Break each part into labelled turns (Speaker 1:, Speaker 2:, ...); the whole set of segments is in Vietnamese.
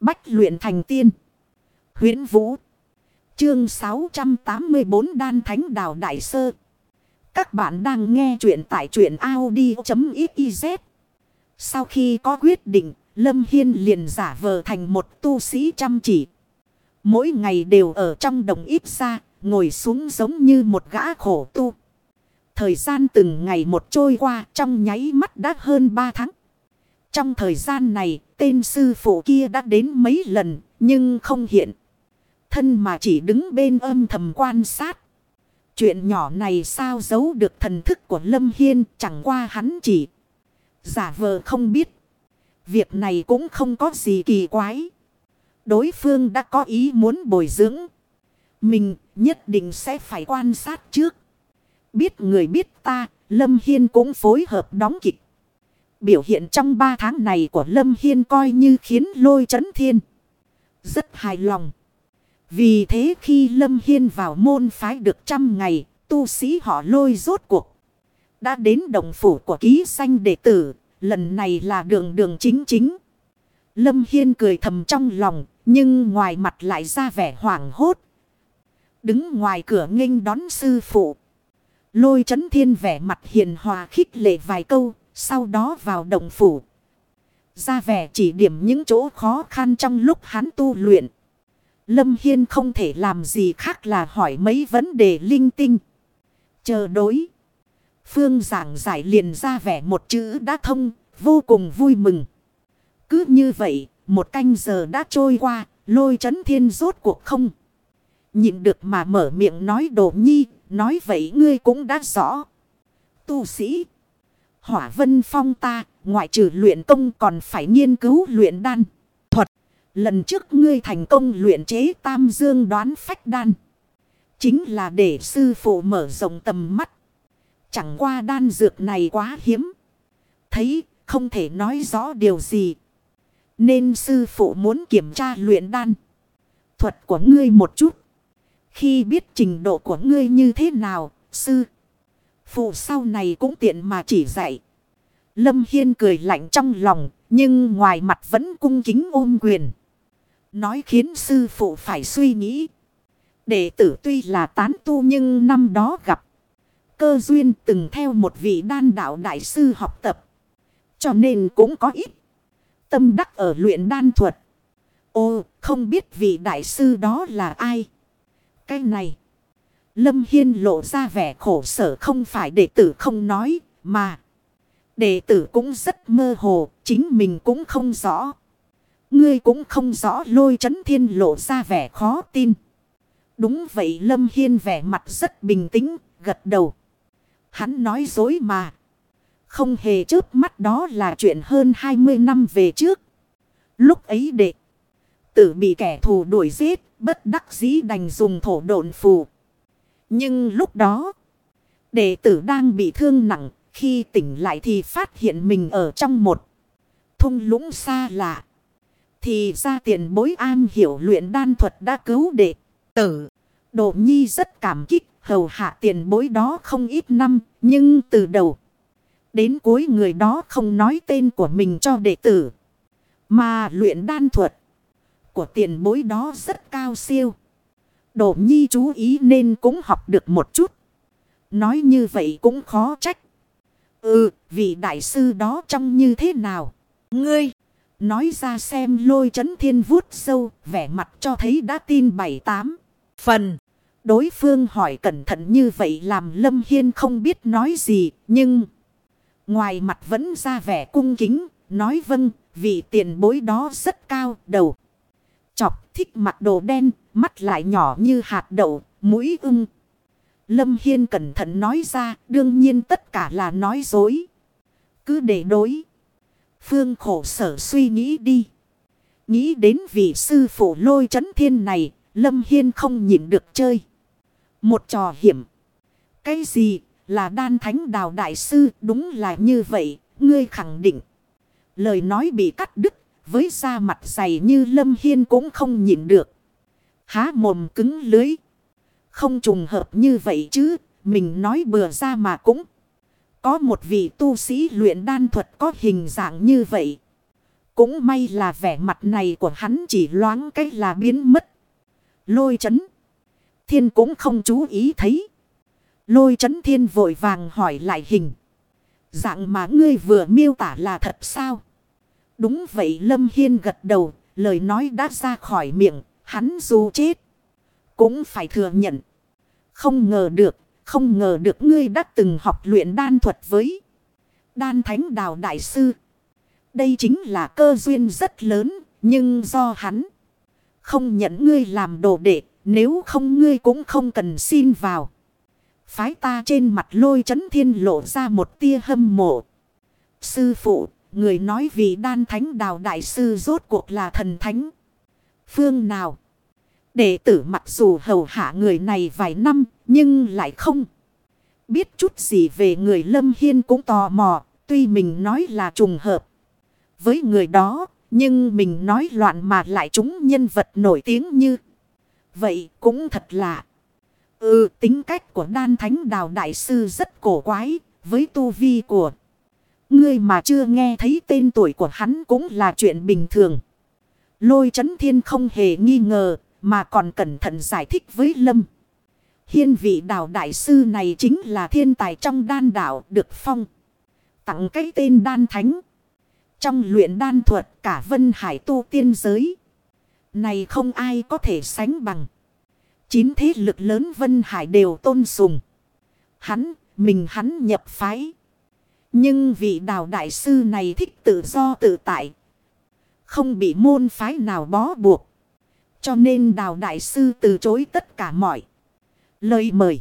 Speaker 1: Bách luyện thành tiên. huyễn Vũ. Chương 684 Đan Thánh Đào Đại Sơ. Các bạn đang nghe truyện tại truyện Audi.xyz. Sau khi có quyết định, Lâm Hiên liền giả vờ thành một tu sĩ chăm chỉ. Mỗi ngày đều ở trong đồng ít xa ngồi xuống giống như một gã khổ tu. Thời gian từng ngày một trôi qua trong nháy mắt đã hơn 3 tháng. Trong thời gian này, tên sư phụ kia đã đến mấy lần, nhưng không hiện. Thân mà chỉ đứng bên âm thầm quan sát. Chuyện nhỏ này sao giấu được thần thức của Lâm Hiên chẳng qua hắn chỉ giả vờ không biết. Việc này cũng không có gì kỳ quái. Đối phương đã có ý muốn bồi dưỡng. Mình nhất định sẽ phải quan sát trước. Biết người biết ta, Lâm Hiên cũng phối hợp đóng kịch. Biểu hiện trong 3 tháng này của Lâm Hiên coi như khiến lôi chấn thiên. Rất hài lòng. Vì thế khi Lâm Hiên vào môn phái được trăm ngày, tu sĩ họ lôi rốt cuộc. Đã đến đồng phủ của ký sanh đệ tử, lần này là đường đường chính chính. Lâm Hiên cười thầm trong lòng, nhưng ngoài mặt lại ra vẻ hoảng hốt. Đứng ngoài cửa nghênh đón sư phụ. Lôi chấn thiên vẻ mặt hiền hòa khích lệ vài câu, sau đó vào đồng phủ. Ra vẻ chỉ điểm những chỗ khó khăn trong lúc hắn tu luyện. Lâm Hiên không thể làm gì khác là hỏi mấy vấn đề linh tinh. Chờ đối. Phương giảng giải liền ra vẻ một chữ đã thông, vô cùng vui mừng. Cứ như vậy, một canh giờ đã trôi qua, lôi chấn thiên rốt cuộc không. Nhịn được mà mở miệng nói đồ nhi, nói vậy ngươi cũng đã rõ. Tu sĩ. Hỏa vân phong ta, ngoại trừ luyện công còn phải nghiên cứu luyện đan. Thuật. Lần trước ngươi thành công luyện chế tam dương đoán phách đan. Chính là để sư phụ mở rộng tầm mắt. Chẳng qua đan dược này quá hiếm. Thấy không thể nói rõ điều gì. Nên sư phụ muốn kiểm tra luyện đan. Thuật của ngươi một chút. Khi biết trình độ của ngươi như thế nào, sư. Phụ sau này cũng tiện mà chỉ dạy. Lâm Hiên cười lạnh trong lòng, nhưng ngoài mặt vẫn cung kính ôm quyền. Nói khiến sư phụ phải suy nghĩ. Đệ tử tuy là tán tu nhưng năm đó gặp. Cơ duyên từng theo một vị đan đạo đại sư học tập. Cho nên cũng có ít. Tâm đắc ở luyện đan thuật. Ô, không biết vị đại sư đó là ai? Cái này. Lâm Hiên lộ ra vẻ khổ sở không phải đệ tử không nói, mà. Đệ tử cũng rất mơ hồ, chính mình cũng không rõ. Ngươi cũng không rõ lôi chấn thiên lộ ra vẻ khó tin. Đúng vậy Lâm Hiên vẻ mặt rất bình tĩnh, gật đầu. Hắn nói dối mà. Không hề chớp mắt đó là chuyện hơn 20 năm về trước. Lúc ấy đệ tử bị kẻ thù đuổi giết, bất đắc dĩ đành dùng thổ độn phù. Nhưng lúc đó, đệ tử đang bị thương nặng, khi tỉnh lại thì phát hiện mình ở trong một thung lũng xa lạ. Thì ra tiền bối an hiểu luyện đan thuật đã cứu đệ tử. Độ nhi rất cảm kích, hầu hạ tiền bối đó không ít năm, nhưng từ đầu đến cuối người đó không nói tên của mình cho đệ tử. Mà luyện đan thuật của tiền bối đó rất cao siêu. Độ nhi chú ý nên cũng học được một chút. Nói như vậy cũng khó trách. Ừ, vị đại sư đó trông như thế nào? Ngươi, nói ra xem lôi chấn thiên vuốt sâu, vẻ mặt cho thấy đã tin bảy tám phần. Đối phương hỏi cẩn thận như vậy làm Lâm Hiên không biết nói gì, nhưng... Ngoài mặt vẫn ra vẻ cung kính, nói vâng, vị tiền bối đó rất cao, đầu. Chọc thích mặc đồ đen, mắt lại nhỏ như hạt đậu, mũi ưng. Lâm Hiên cẩn thận nói ra, đương nhiên tất cả là nói dối. Cứ để đối. Phương khổ sở suy nghĩ đi. Nghĩ đến vị sư phụ lôi chấn thiên này, Lâm Hiên không nhịn được chơi. Một trò hiểm. Cái gì là đan thánh đào đại sư đúng là như vậy, ngươi khẳng định. Lời nói bị cắt đứt, với da mặt dày như Lâm Hiên cũng không nhịn được. Há mồm cứng lưới. Không trùng hợp như vậy chứ, mình nói bừa ra mà cũng. Có một vị tu sĩ luyện đan thuật có hình dạng như vậy. Cũng may là vẻ mặt này của hắn chỉ loáng cái là biến mất. Lôi chấn. Thiên cũng không chú ý thấy. Lôi chấn thiên vội vàng hỏi lại hình. Dạng mà ngươi vừa miêu tả là thật sao? Đúng vậy Lâm Hiên gật đầu. Lời nói đã ra khỏi miệng. Hắn dù chết. Cũng phải thừa nhận. Không ngờ được. Không ngờ được ngươi đã từng học luyện đan thuật với. Đan thánh đào đại sư. Đây chính là cơ duyên rất lớn. Nhưng do hắn. Không nhận ngươi làm đồ đệ. Nếu không ngươi cũng không cần xin vào. Phái ta trên mặt lôi chấn thiên lộ ra một tia hâm mộ. Sư phụ, người nói vì đan thánh đào đại sư rốt cuộc là thần thánh. Phương nào? Đệ tử mặc dù hầu hạ người này vài năm, nhưng lại không. Biết chút gì về người Lâm Hiên cũng tò mò, tuy mình nói là trùng hợp. Với người đó, nhưng mình nói loạn mà lại chúng nhân vật nổi tiếng như. Vậy cũng thật lạ. Ừ, tính cách của đan thánh đào đại sư rất cổ quái, với tu vi của ngươi mà chưa nghe thấy tên tuổi của hắn cũng là chuyện bình thường. Lôi chấn thiên không hề nghi ngờ, mà còn cẩn thận giải thích với Lâm. Hiên vị đào đại sư này chính là thiên tài trong đan đảo được phong. Tặng cái tên đan thánh. Trong luyện đan thuật cả vân hải tu tiên giới. Này không ai có thể sánh bằng. Chín thế lực lớn Vân Hải đều tôn sùng. Hắn, mình hắn nhập phái. Nhưng vị đào đại sư này thích tự do tự tại. Không bị môn phái nào bó buộc. Cho nên đào đại sư từ chối tất cả mọi lời mời.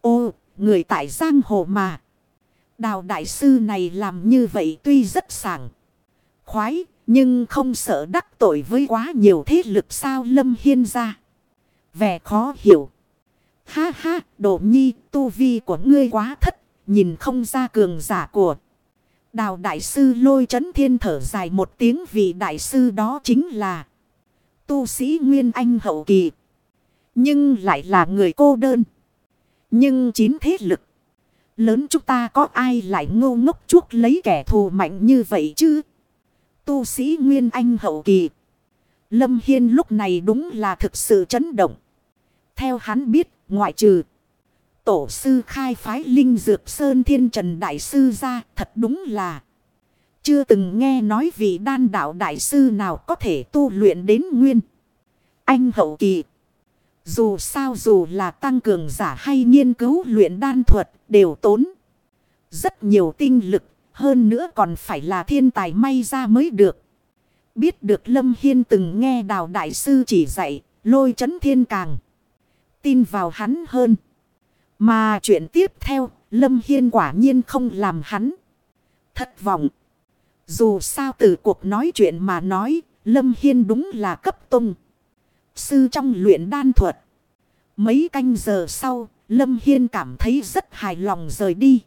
Speaker 1: Ô, người tại giang hồ mà. Đào đại sư này làm như vậy tuy rất sảng. Khoái, nhưng không sợ đắc tội với quá nhiều thế lực sao lâm hiên ra vẻ khó hiểu. Ha ha, Đổ nhi, tu vi của ngươi quá thất, nhìn không ra cường giả của. Đào đại sư lôi chấn thiên thở dài một tiếng vì đại sư đó chính là tu sĩ Nguyên Anh hậu kỳ. Nhưng lại là người cô đơn. Nhưng chín thế lực. Lớn chúng ta có ai lại ngô ngốc chuốc lấy kẻ thù mạnh như vậy chứ? Tu sĩ Nguyên Anh hậu kỳ. Lâm Hiên lúc này đúng là thực sự chấn động. Theo hắn biết, ngoại trừ tổ sư khai phái Linh Dược Sơn Thiên Trần Đại Sư ra thật đúng là chưa từng nghe nói vị đan đạo Đại Sư nào có thể tu luyện đến nguyên. Anh hậu kỳ. Dù sao dù là tăng cường giả hay nghiên cứu luyện đan thuật đều tốn rất nhiều tinh lực. Hơn nữa còn phải là thiên tài may ra mới được. Biết được Lâm Hiên từng nghe đào đại sư chỉ dạy, lôi chấn thiên càng tin vào hắn hơn. Mà chuyện tiếp theo, Lâm Hiên quả nhiên không làm hắn thất vọng. Dù sao từ cuộc nói chuyện mà nói, Lâm Hiên đúng là cấp tung. Sư trong luyện đan thuật. Mấy canh giờ sau, Lâm Hiên cảm thấy rất hài lòng rời đi.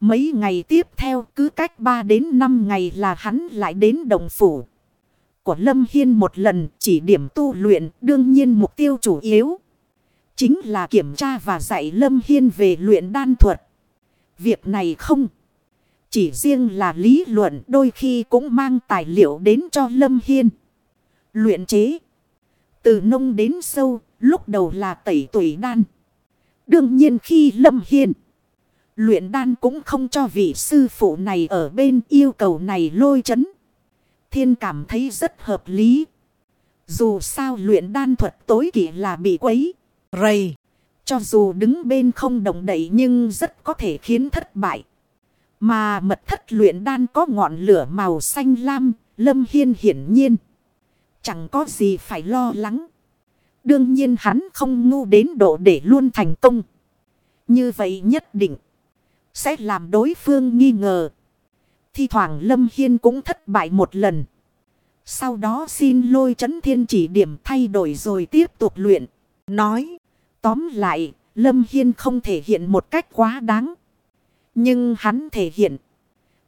Speaker 1: Mấy ngày tiếp theo cứ cách 3 đến 5 ngày là hắn lại đến đồng phủ. Của Lâm Hiên một lần chỉ điểm tu luyện đương nhiên mục tiêu chủ yếu. Chính là kiểm tra và dạy Lâm Hiên về luyện đan thuật. Việc này không. Chỉ riêng là lý luận đôi khi cũng mang tài liệu đến cho Lâm Hiên. Luyện chế. Từ nông đến sâu, lúc đầu là tẩy tuổi đan. Đương nhiên khi Lâm Hiên. Luyện đan cũng không cho vị sư phụ này ở bên yêu cầu này lôi chấn. Thiên cảm thấy rất hợp lý. Dù sao luyện đan thuật tối kỷ là bị quấy. Rầy. Cho dù đứng bên không động đậy nhưng rất có thể khiến thất bại. Mà mật thất luyện đan có ngọn lửa màu xanh lam, lâm hiên hiển nhiên. Chẳng có gì phải lo lắng. Đương nhiên hắn không ngu đến độ để luôn thành công. Như vậy nhất định sẽ làm đối phương nghi ngờ. Thi thoảng Lâm Hiên cũng thất bại một lần. Sau đó xin lôi chấn thiên chỉ điểm thay đổi rồi tiếp tục luyện. Nói. Tóm lại, Lâm Hiên không thể hiện một cách quá đáng. Nhưng hắn thể hiện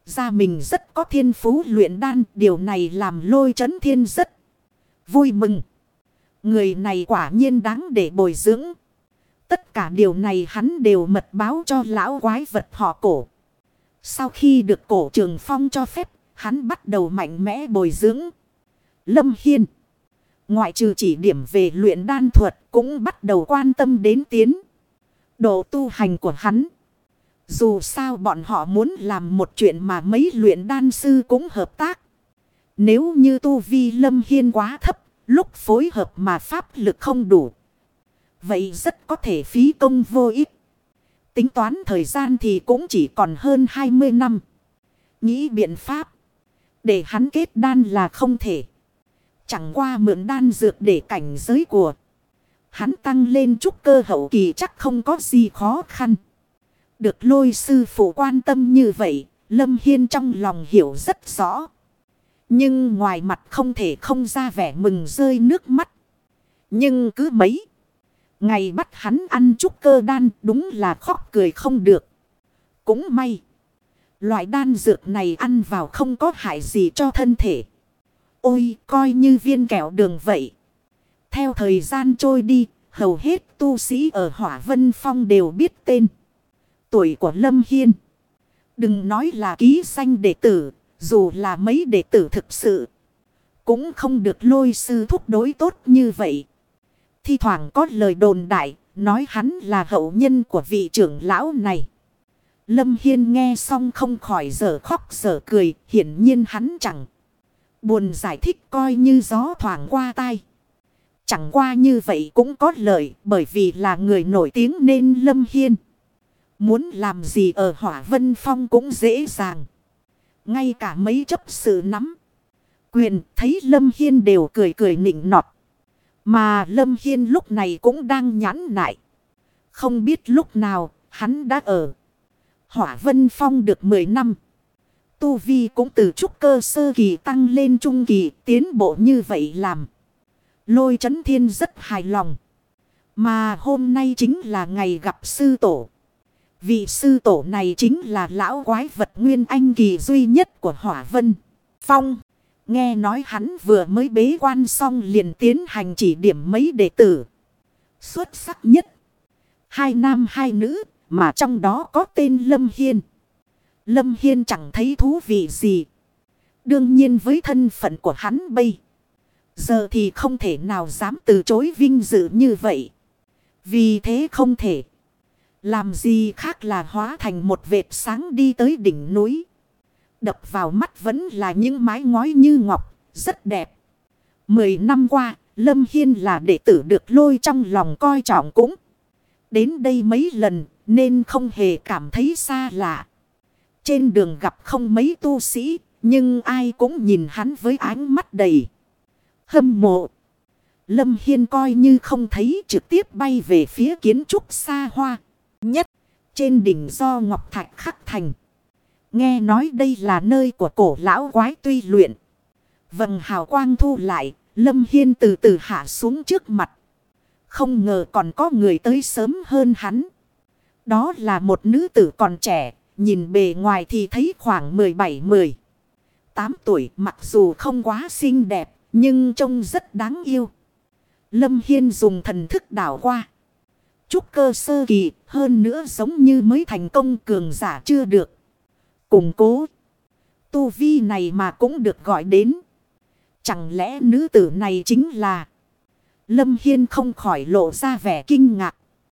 Speaker 1: ra mình rất có thiên phú luyện đan. Điều này làm lôi chấn thiên rất vui mừng. Người này quả nhiên đáng để bồi dưỡng. Tất cả điều này hắn đều mật báo cho lão quái vật họ cổ. Sau khi được cổ trường phong cho phép, hắn bắt đầu mạnh mẽ bồi dưỡng. Lâm Hiên. Ngoại trừ chỉ điểm về luyện đan thuật cũng bắt đầu quan tâm đến tiến. Độ tu hành của hắn. Dù sao bọn họ muốn làm một chuyện mà mấy luyện đan sư cũng hợp tác. Nếu như tu vi lâm hiên quá thấp, lúc phối hợp mà pháp lực không đủ. Vậy rất có thể phí công vô ích. Tính toán thời gian thì cũng chỉ còn hơn 20 năm. Nghĩ biện pháp. Để hắn kết đan là không thể. Chẳng qua mượn đan dược để cảnh giới của. Hắn tăng lên chút cơ hậu kỳ chắc không có gì khó khăn. Được lôi sư phụ quan tâm như vậy. Lâm Hiên trong lòng hiểu rất rõ. Nhưng ngoài mặt không thể không ra vẻ mừng rơi nước mắt. Nhưng cứ mấy. Ngày bắt hắn ăn chút cơ đan đúng là khóc cười không được. Cũng may. Loại đan dược này ăn vào không có hại gì cho thân thể. Ôi coi như viên kẹo đường vậy. Theo thời gian trôi đi, hầu hết tu sĩ ở Hỏa Vân Phong đều biết tên. Tuổi của Lâm Hiên. Đừng nói là ký sanh đệ tử, dù là mấy đệ tử thực sự. Cũng không được lôi sư thúc đối tốt như vậy. Thi thoảng có lời đồn đại, nói hắn là hậu nhân của vị trưởng lão này. Lâm Hiên nghe xong không khỏi giờ khóc giờ cười, hiển nhiên hắn chẳng. Buồn giải thích coi như gió thoảng qua tai. Chẳng qua như vậy cũng có lợi bởi vì là người nổi tiếng nên Lâm Hiên. Muốn làm gì ở Hỏa Vân Phong cũng dễ dàng. Ngay cả mấy chấp sự nắm. Quyền thấy Lâm Hiên đều cười cười nịnh nọt. Mà Lâm Hiên lúc này cũng đang nhắn nại. Không biết lúc nào hắn đã ở. Hỏa Vân Phong được 10 năm. Tu Vi cũng từ trúc cơ sơ kỳ tăng lên trung kỳ, tiến bộ như vậy làm. Lôi chấn thiên rất hài lòng. Mà hôm nay chính là ngày gặp sư tổ. Vị sư tổ này chính là lão quái vật nguyên anh kỳ duy nhất của Hỏa Vân. Phong. Nghe nói hắn vừa mới bế quan xong liền tiến hành chỉ điểm mấy đệ tử. Xuất sắc nhất. Hai nam hai nữ, mà trong đó có tên Lâm Hiên. Lâm Hiên chẳng thấy thú vị gì. Đương nhiên với thân phận của hắn bây. Giờ thì không thể nào dám từ chối vinh dự như vậy. Vì thế không thể. Làm gì khác là hóa thành một vệt sáng đi tới đỉnh núi. Đập vào mắt vẫn là những mái ngói như ngọc, rất đẹp. Mười năm qua, Lâm Hiên là đệ tử được lôi trong lòng coi trọng cũng. Đến đây mấy lần, nên không hề cảm thấy xa lạ. Trên đường gặp không mấy tu sĩ, nhưng ai cũng nhìn hắn với ánh mắt đầy. Hâm mộ. Lâm Hiên coi như không thấy trực tiếp bay về phía kiến trúc xa hoa. Nhất, trên đỉnh do Ngọc Thạch khắc thành. Nghe nói đây là nơi của cổ lão quái tuy luyện. Vầng hào quang thu lại, Lâm Hiên từ từ hạ xuống trước mặt. Không ngờ còn có người tới sớm hơn hắn. Đó là một nữ tử còn trẻ, nhìn bề ngoài thì thấy khoảng 17-10. 8 tuổi mặc dù không quá xinh đẹp, nhưng trông rất đáng yêu. Lâm Hiên dùng thần thức đảo qua. Trúc cơ sơ kỳ hơn nữa giống như mới thành công cường giả chưa được. Củng cố. Tu vi này mà cũng được gọi đến. Chẳng lẽ nữ tử này chính là. Lâm Hiên không khỏi lộ ra vẻ kinh ngạc.